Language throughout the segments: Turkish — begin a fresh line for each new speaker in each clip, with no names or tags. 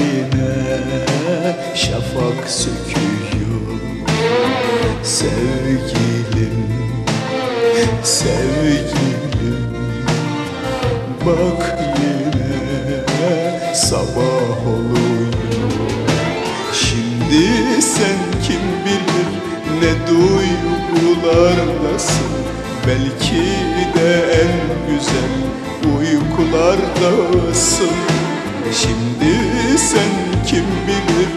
Yine şafak söküyor. Sevgilim, sevgilim. Bak yine sabah oluyor. Şimdi sen kim bilir ne duygulardasın Belki de en güzel uykulardasın Şimdi sen kim bilir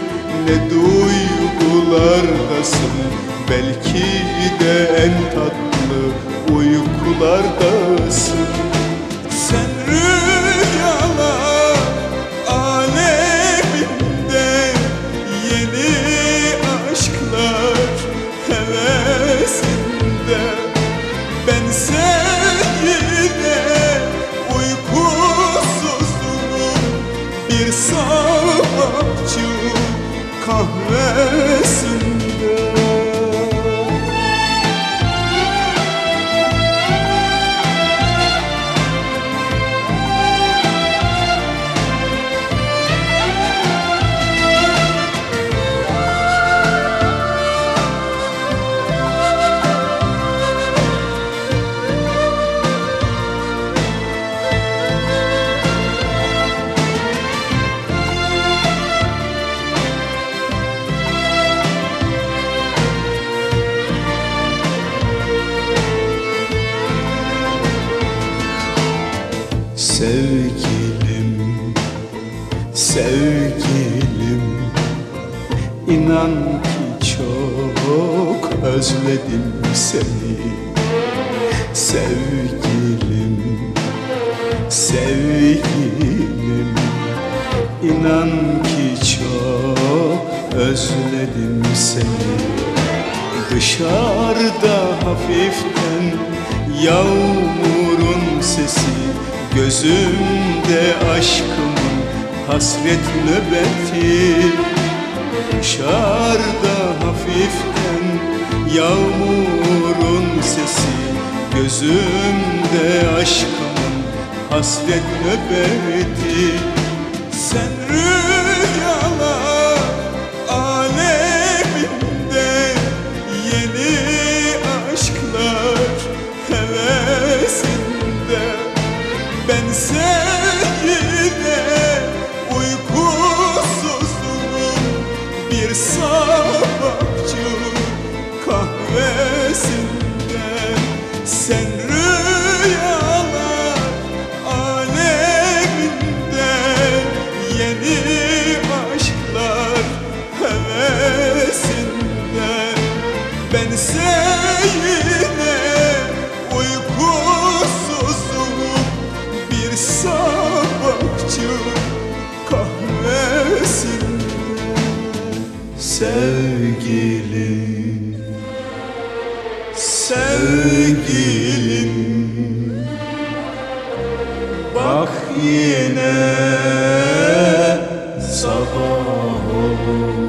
ne duygulardasın Belki de en tatlı uykulardasın Sen rüyalar kahvesinde Sevgilim, sevgilim İnan ki çok özledim seni. Sevgilim, sevgilim İnan ki çok özledim seni. Dışarıda hafiften yağmurun sesi Gözümde aşkımın hasret nöbeti. Dışarıda hafiften yağmurun sesi. Gözümde aşkımın hasret nöbeti. Sen rüyalar Sen rüyalar aleminde Yeni aşklar hevesinde. Ben seninle uykusuzluğum Bir sabahçı kahvesinde. Sevgilim Sevgilim yine sabah olur